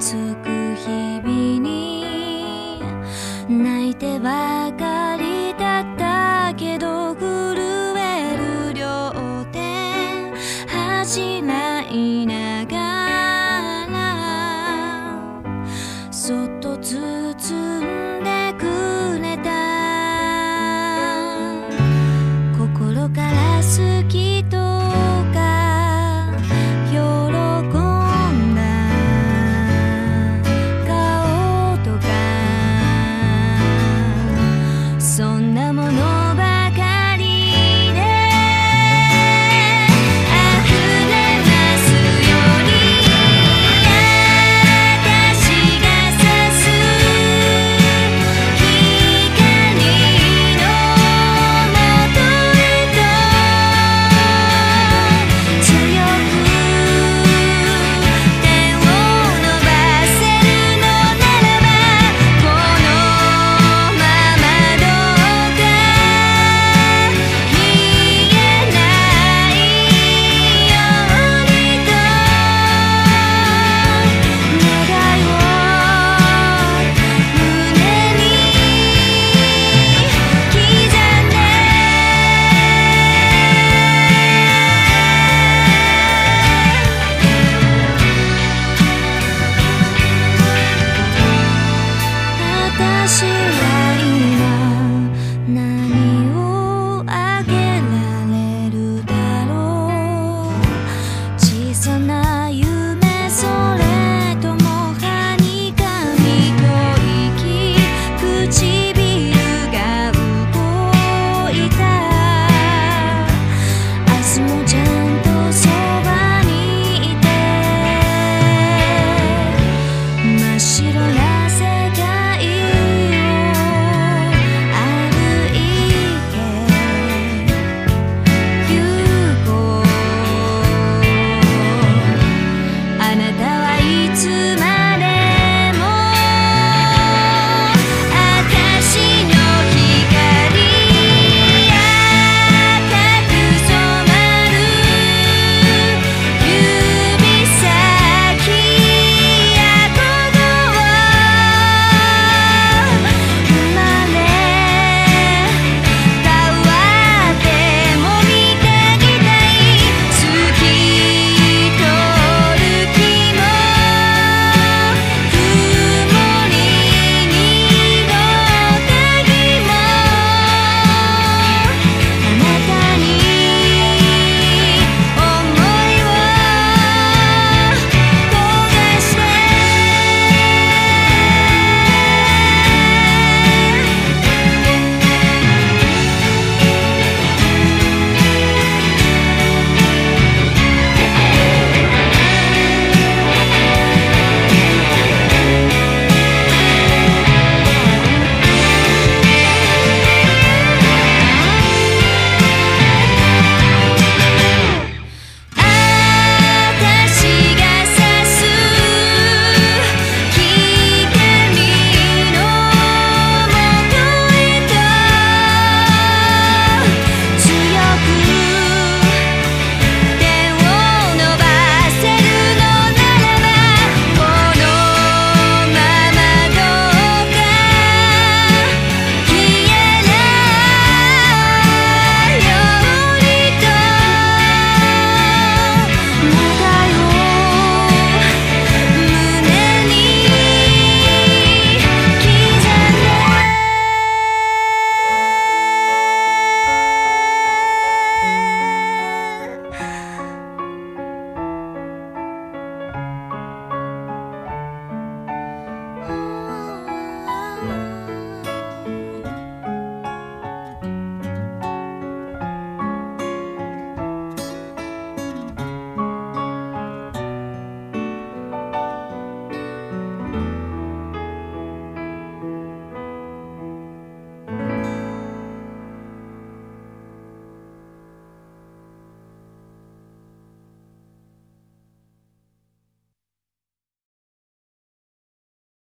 つく日々に泣いては